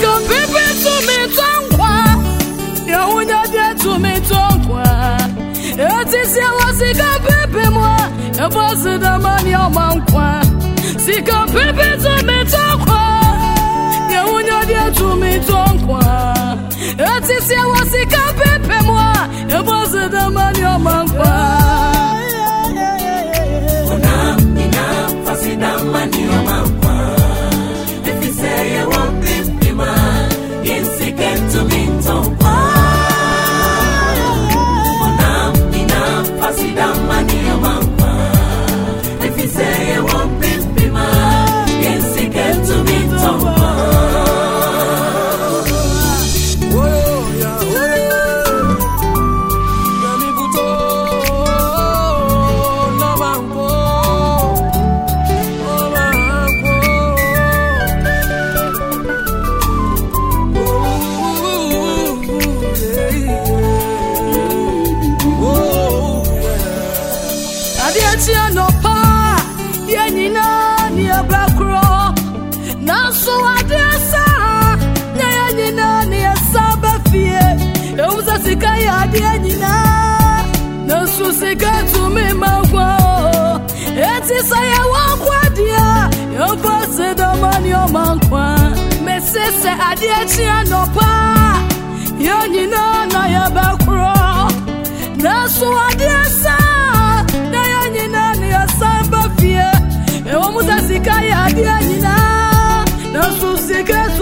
是看皮皮猪没壮过，牛牛牛的猪没壮过。儿子媳妇是看皮皮牛，不是他妈牛蛮牛。是看皮皮猪没壮过，牛牛牛的猪没壮过。儿子媳妇是看。Enti sɛ yɛwɔ nkwa deɛ a yɛmfa se dɔma ne ɔma nkwa mese sɛ adeɛ kyi anɔpa yɛ nyinaa na yɛbɛ korɔ nanso adeɛ saa na yɛ nyinaa ne yɛsan ba fie ɛwɔ mu sɛ sika adeɛ nyinaa nanso sika tumi ma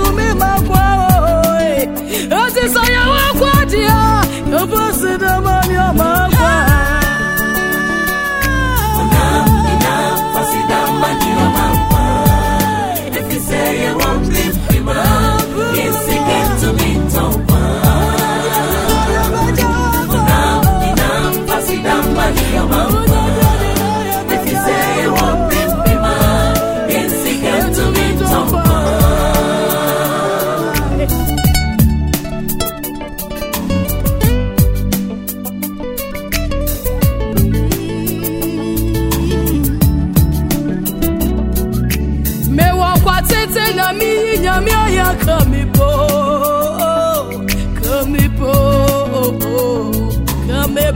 ayɛ ka me po ka me po ka me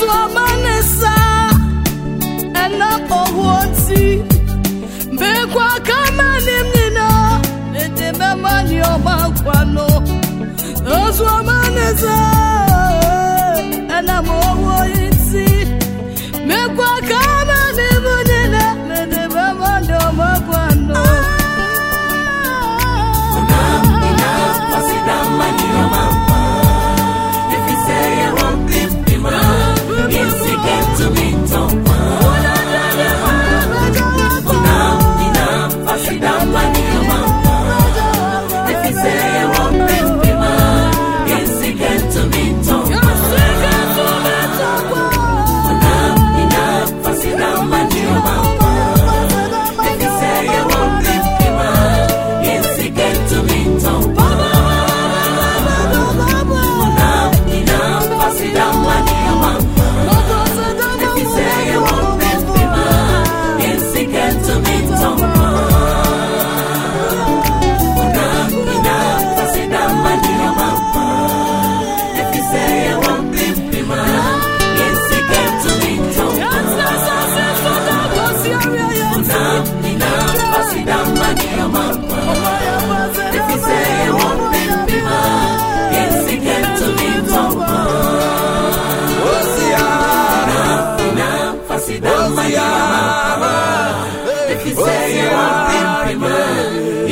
nanso ama ne saa ɛna ɔwɔ nti mekwa kama nim nyinaa mede mɛma ne ɔma nkwa no nanso